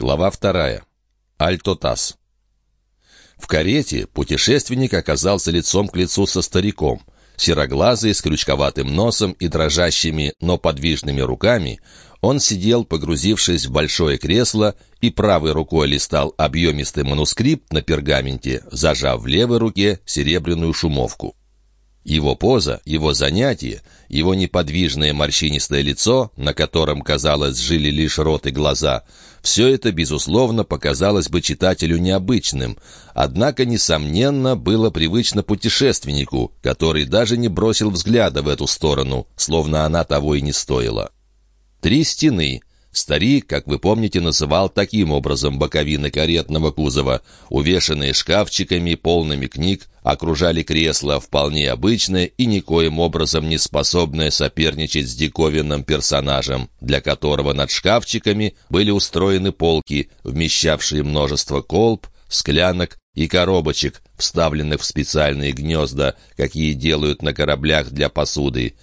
Глава вторая. Альтотас. В карете путешественник оказался лицом к лицу со стариком. Сероглазый, с крючковатым носом и дрожащими, но подвижными руками, он сидел, погрузившись в большое кресло, и правой рукой листал объемистый манускрипт на пергаменте, зажав в левой руке серебряную шумовку. Его поза, его занятие, его неподвижное морщинистое лицо, на котором, казалось, жили лишь рот и глаза, все это, безусловно, показалось бы читателю необычным, однако, несомненно, было привычно путешественнику, который даже не бросил взгляда в эту сторону, словно она того и не стоила. Три стены, Старик, как вы помните, называл таким образом боковины каретного кузова. Увешанные шкафчиками, полными книг, окружали кресло, вполне обычное и никоим образом не способное соперничать с диковинным персонажем, для которого над шкафчиками были устроены полки, вмещавшие множество колб, склянок и коробочек, вставленных в специальные гнезда, какие делают на кораблях для посуды.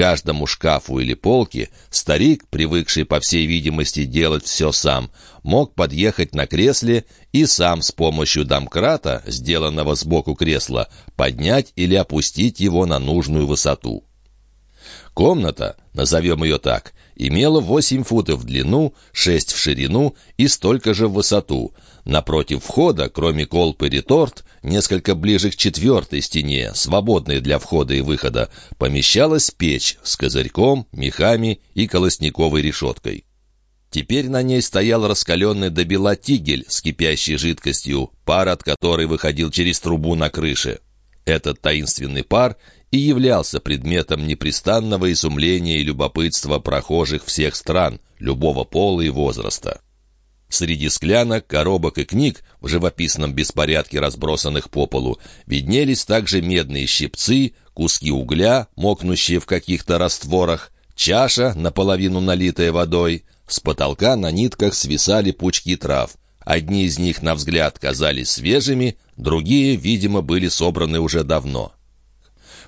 Каждому шкафу или полке старик, привыкший, по всей видимости, делать все сам, мог подъехать на кресле и сам с помощью домкрата, сделанного сбоку кресла, поднять или опустить его на нужную высоту. Комната, назовем ее так, имела 8 футов в длину, 6 в ширину и столько же в высоту. Напротив входа, кроме колб и реторт, несколько ближе к четвертой стене, свободной для входа и выхода, помещалась печь с козырьком, мехами и колосниковой решеткой. Теперь на ней стоял раскаленный до бела тигель с кипящей жидкостью, пар от которой выходил через трубу на крыше. Этот таинственный пар и являлся предметом непрестанного изумления и любопытства прохожих всех стран, любого пола и возраста. Среди склянок, коробок и книг в живописном беспорядке, разбросанных по полу, виднелись также медные щипцы, куски угля, мокнущие в каких-то растворах, чаша, наполовину налитая водой. С потолка на нитках свисали пучки трав. Одни из них, на взгляд, казались свежими, другие, видимо, были собраны уже давно.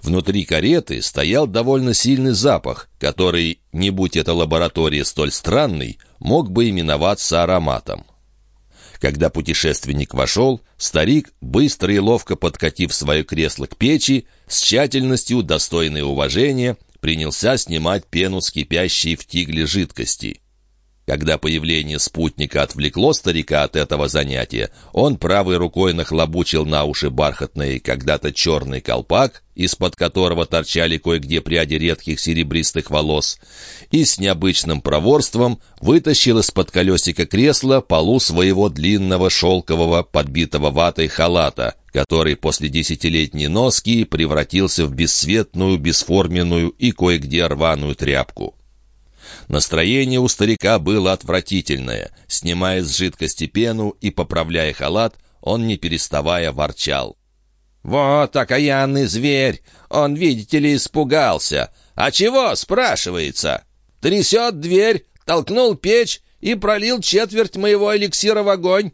Внутри кареты стоял довольно сильный запах, который, не будь эта лаборатория столь странной, мог бы именоваться ароматом. Когда путешественник вошел, старик, быстро и ловко подкатив свое кресло к печи, с тщательностью, достойной уважения, принялся снимать пену с кипящей в тигле жидкости. Когда появление спутника отвлекло старика от этого занятия, он правой рукой нахлобучил на уши бархатный, когда-то черный колпак, из-под которого торчали кое-где пряди редких серебристых волос, и с необычным проворством вытащил из-под колесика кресла полу своего длинного шелкового, подбитого ватой халата, который после десятилетней носки превратился в бесцветную, бесформенную и кое-где рваную тряпку. Настроение у старика было отвратительное. Снимая с жидкости пену и поправляя халат, он, не переставая, ворчал. «Вот окаянный зверь! Он, видите ли, испугался. А чего, спрашивается? Трясет дверь, толкнул печь и пролил четверть моего эликсира в огонь.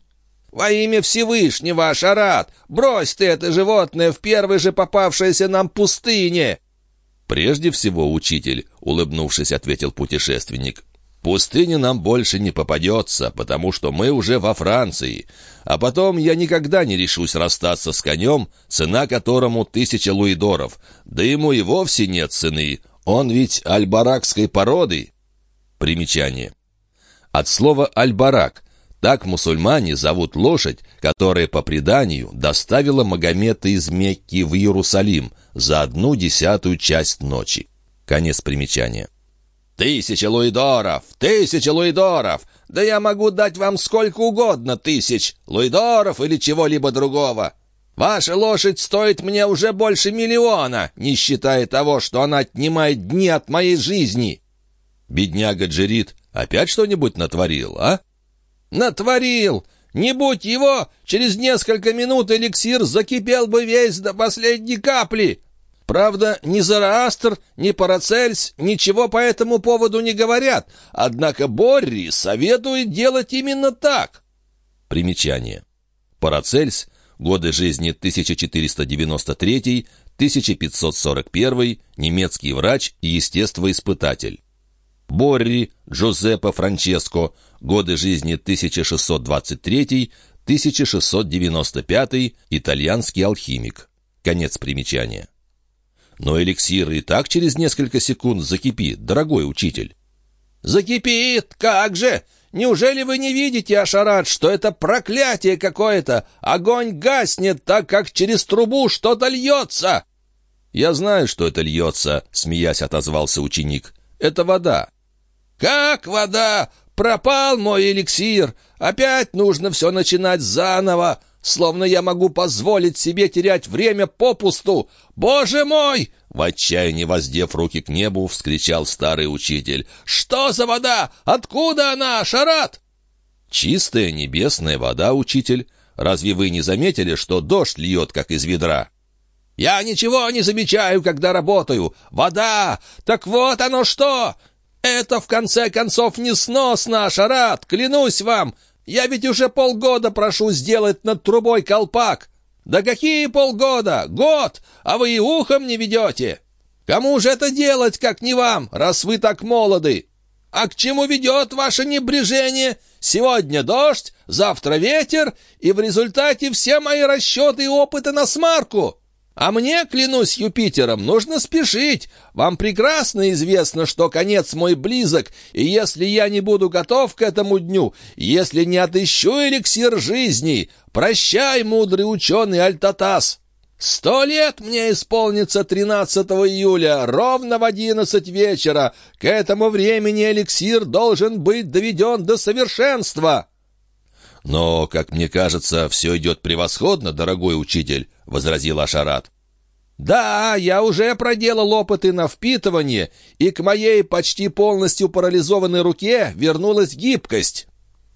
Во имя Всевышнего, Ашарат, брось ты это животное в первой же попавшейся нам пустыне!» «Прежде всего, учитель», — улыбнувшись, ответил путешественник, «пустыня нам больше не попадется, потому что мы уже во Франции. А потом я никогда не решусь расстаться с конем, цена которому тысяча луидоров. Да ему и вовсе нет цены. Он ведь альбаракской породы». Примечание. От слова «альбарак» Так мусульмане зовут лошадь, которая, по преданию, доставила Магомета из Мекки в Иерусалим за одну десятую часть ночи. Конец примечания. «Тысяча луидоров! Тысяча луидоров! Да я могу дать вам сколько угодно тысяч луидоров или чего-либо другого! Ваша лошадь стоит мне уже больше миллиона, не считая того, что она отнимает дни от моей жизни!» Бедняга Джерит опять что-нибудь натворил, а? «Натворил! Не будь его, через несколько минут эликсир закипел бы весь до последней капли!» Правда, ни Зараастр, ни Парацельс ничего по этому поводу не говорят, однако Борри советует делать именно так. Примечание. Парацельс, годы жизни 1493-1541, немецкий врач и естествоиспытатель. Борри Джузеппе Франческо, годы жизни 1623-1695, итальянский алхимик. Конец примечания. Но эликсир и так через несколько секунд закипит, дорогой учитель. «Закипит! Как же! Неужели вы не видите, Ашарат, что это проклятие какое-то? Огонь гаснет, так как через трубу что-то льется!» «Я знаю, что это льется», — смеясь отозвался ученик. «Это вода». «Как вода? Пропал мой эликсир! Опять нужно все начинать заново, словно я могу позволить себе терять время попусту! Боже мой!» В отчаянии воздев руки к небу, вскричал старый учитель. «Что за вода? Откуда она, Шарат?» «Чистая небесная вода, учитель. Разве вы не заметили, что дождь льет, как из ведра?» «Я ничего не замечаю, когда работаю. Вода! Так вот оно что! Это, в конце концов, несносно, Шарат, клянусь вам! Я ведь уже полгода прошу сделать над трубой колпак!» «Да какие полгода? Год! А вы и ухом не ведете! Кому же это делать, как не вам, раз вы так молоды? А к чему ведет ваше небрежение? Сегодня дождь, завтра ветер, и в результате все мои расчеты и опыты на смарку!» А мне, клянусь Юпитером, нужно спешить. Вам прекрасно известно, что конец мой близок, и если я не буду готов к этому дню, если не отыщу эликсир жизни, прощай, мудрый ученый Альтатас. Сто лет мне исполнится 13 июля, ровно в одиннадцать вечера. К этому времени эликсир должен быть доведен до совершенства». «Но, как мне кажется, все идет превосходно, дорогой учитель», — возразил Ашарат. «Да, я уже проделал опыты на впитывание, и к моей почти полностью парализованной руке вернулась гибкость.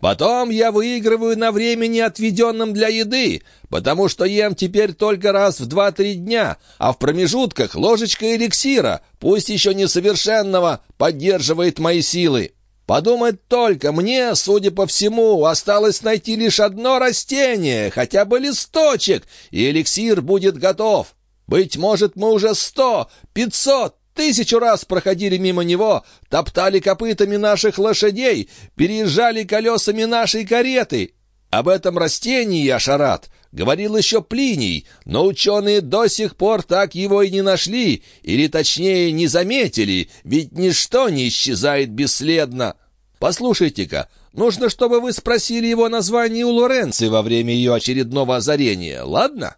Потом я выигрываю на времени, отведенном для еды, потому что ем теперь только раз в два-три дня, а в промежутках ложечка эликсира, пусть еще несовершенного, поддерживает мои силы. Подумать только, мне, судя по всему, осталось найти лишь одно растение, хотя бы листочек, и эликсир будет готов. Быть может, мы уже сто, пятьсот, тысячу раз проходили мимо него, топтали копытами наших лошадей, переезжали колесами нашей кареты. Об этом растении, Ашарат, говорил еще Плиний, но ученые до сих пор так его и не нашли, или точнее не заметили, ведь ничто не исчезает бесследно. Послушайте-ка, нужно, чтобы вы спросили его название у Лоренции во время ее очередного озарения, ладно?»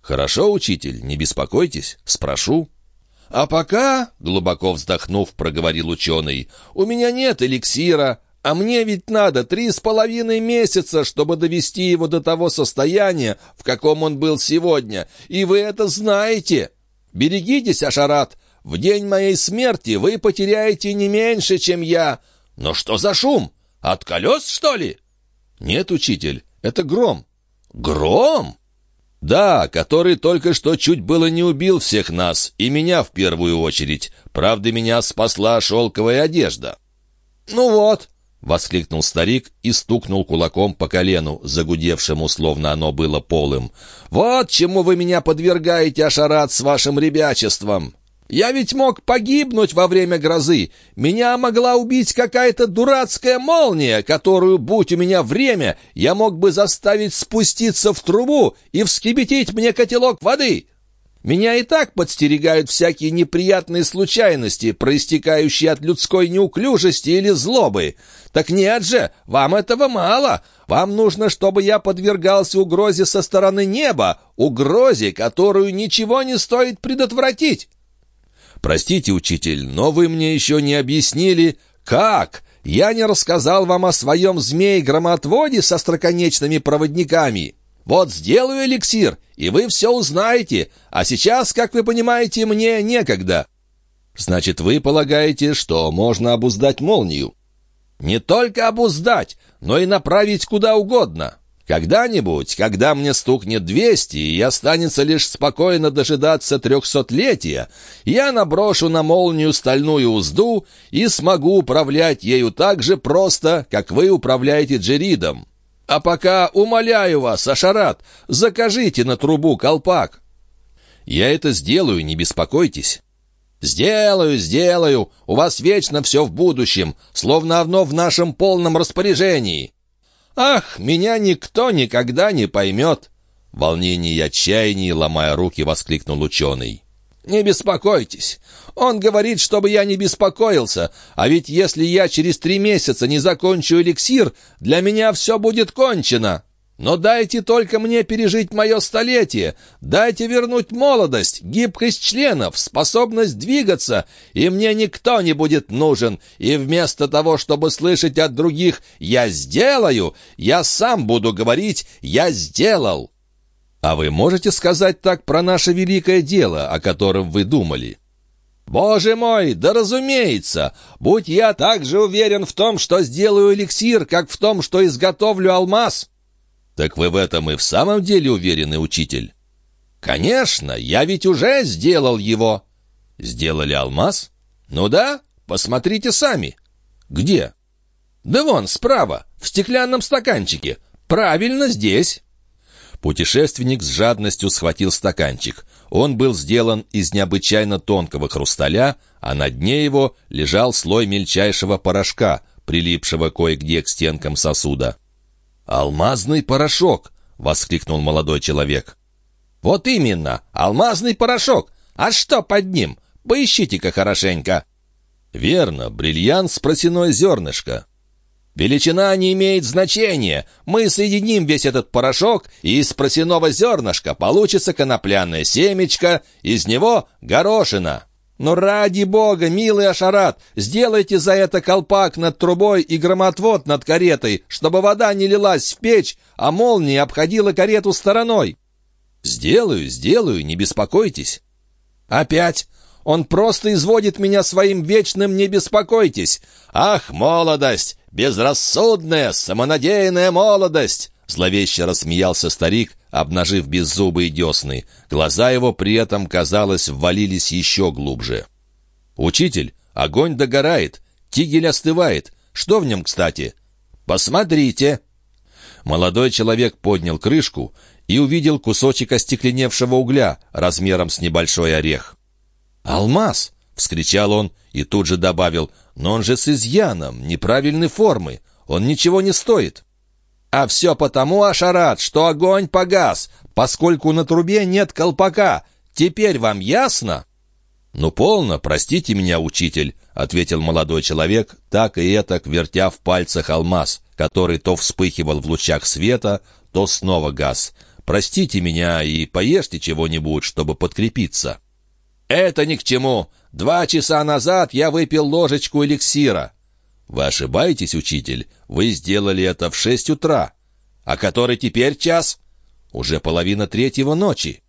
«Хорошо, учитель, не беспокойтесь, спрошу». «А пока, — глубоко вздохнув, проговорил ученый, — у меня нет эликсира, а мне ведь надо три с половиной месяца, чтобы довести его до того состояния, в каком он был сегодня, и вы это знаете. Берегитесь, Ашарат, в день моей смерти вы потеряете не меньше, чем я. Но что за шум? От колес, что ли?» «Нет, учитель, это гром». «Гром?» «Да, который только что чуть было не убил всех нас, и меня в первую очередь. Правда, меня спасла шелковая одежда». «Ну вот», — воскликнул старик и стукнул кулаком по колену, загудевшему, словно оно было полым. «Вот чему вы меня подвергаете, Ашарат, с вашим ребячеством! Я ведь мог погибнуть во время грозы. Меня могла убить какая-то дурацкая молния, которую, будь у меня время, я мог бы заставить спуститься в трубу и вскипятить мне котелок воды. Меня и так подстерегают всякие неприятные случайности, проистекающие от людской неуклюжести или злобы. Так нет же, вам этого мало. Вам нужно, чтобы я подвергался угрозе со стороны неба, угрозе, которую ничего не стоит предотвратить. «Простите, учитель, но вы мне еще не объяснили, как? Я не рассказал вам о своем змее-громотводе со строконечными проводниками. Вот сделаю эликсир, и вы все узнаете, а сейчас, как вы понимаете, мне некогда». «Значит, вы полагаете, что можно обуздать молнию?» «Не только обуздать, но и направить куда угодно. Когда-нибудь, когда мне стукнет двести и останется лишь спокойно дожидаться трехсотлетия, я наброшу на молнию стальную узду и смогу управлять ею так же просто, как вы управляете джеридом. А пока, умоляю вас, Ашарат, закажите на трубу колпак». «Я это сделаю, не беспокойтесь». «Сделаю, сделаю! У вас вечно все в будущем, словно оно в нашем полном распоряжении!» «Ах, меня никто никогда не поймет!» В волнении и отчаянии, ломая руки, воскликнул ученый. «Не беспокойтесь. Он говорит, чтобы я не беспокоился, а ведь если я через три месяца не закончу эликсир, для меня все будет кончено!» Но дайте только мне пережить мое столетие, дайте вернуть молодость, гибкость членов, способность двигаться, и мне никто не будет нужен, и вместо того, чтобы слышать от других «я сделаю», я сам буду говорить «я сделал». А вы можете сказать так про наше великое дело, о котором вы думали? «Боже мой, да разумеется! Будь я так же уверен в том, что сделаю эликсир, как в том, что изготовлю алмаз!» «Так вы в этом и в самом деле уверены, учитель?» «Конечно, я ведь уже сделал его». «Сделали алмаз?» «Ну да, посмотрите сами». «Где?» «Да вон, справа, в стеклянном стаканчике. Правильно, здесь». Путешественник с жадностью схватил стаканчик. Он был сделан из необычайно тонкого хрусталя, а на дне его лежал слой мельчайшего порошка, прилипшего кое-где к стенкам сосуда. «Алмазный порошок!» — воскликнул молодой человек. «Вот именно, алмазный порошок! А что под ним? Поищите-ка хорошенько!» «Верно, бриллиант с просяной зернышко». «Величина не имеет значения. Мы соединим весь этот порошок, и из просяного зернышка получится конопляное семечко, из него горошина». Но ради бога, милый Ашарат, сделайте за это колпак над трубой и громотвод над каретой, чтобы вода не лилась в печь, а молния обходила карету стороной. Сделаю, сделаю, не беспокойтесь. Опять? Он просто изводит меня своим вечным «не беспокойтесь». Ах, молодость! Безрассудная, самонадеянная молодость! Зловеще рассмеялся старик, обнажив беззубые десны. Глаза его при этом, казалось, ввалились еще глубже. «Учитель, огонь догорает, тигель остывает. Что в нем, кстати?» «Посмотрите!» Молодой человек поднял крышку и увидел кусочек остекленевшего угля размером с небольшой орех. «Алмаз!» — вскричал он и тут же добавил, «но он же с изъяном, неправильной формы, он ничего не стоит». А все потому, Ашарат, что огонь погас, поскольку на трубе нет колпака. Теперь вам ясно?» «Ну, полно, простите меня, учитель», — ответил молодой человек, так и этак вертя в пальцах алмаз, который то вспыхивал в лучах света, то снова газ. «Простите меня и поешьте чего-нибудь, чтобы подкрепиться». «Это ни к чему. Два часа назад я выпил ложечку эликсира». «Вы ошибаетесь, учитель. Вы сделали это в шесть утра. А который теперь час? Уже половина третьего ночи».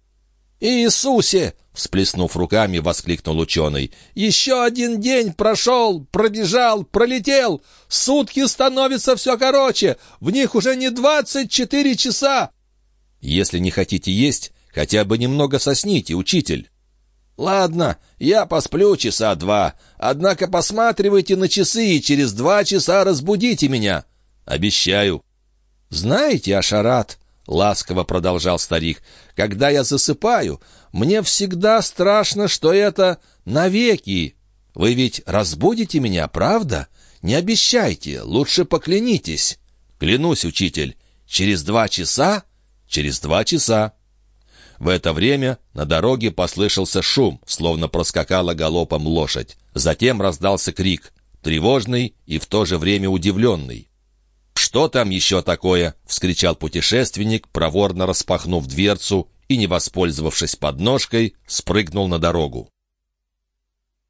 «Иисусе!» — всплеснув руками, воскликнул ученый. «Еще один день прошел, пробежал, пролетел. Сутки становятся все короче. В них уже не двадцать четыре часа». «Если не хотите есть, хотя бы немного сосните, учитель». «Ладно, я посплю часа два, однако посматривайте на часы и через два часа разбудите меня». «Обещаю». «Знаете, Ашарат», — ласково продолжал старик, — «когда я засыпаю, мне всегда страшно, что это навеки. Вы ведь разбудите меня, правда? Не обещайте, лучше поклянитесь». «Клянусь, учитель, через два часа?» «Через два часа». В это время на дороге послышался шум, словно проскакала галопом лошадь. Затем раздался крик, тревожный и в то же время удивленный. «Что там еще такое?» — вскричал путешественник, проворно распахнув дверцу и, не воспользовавшись подножкой, спрыгнул на дорогу.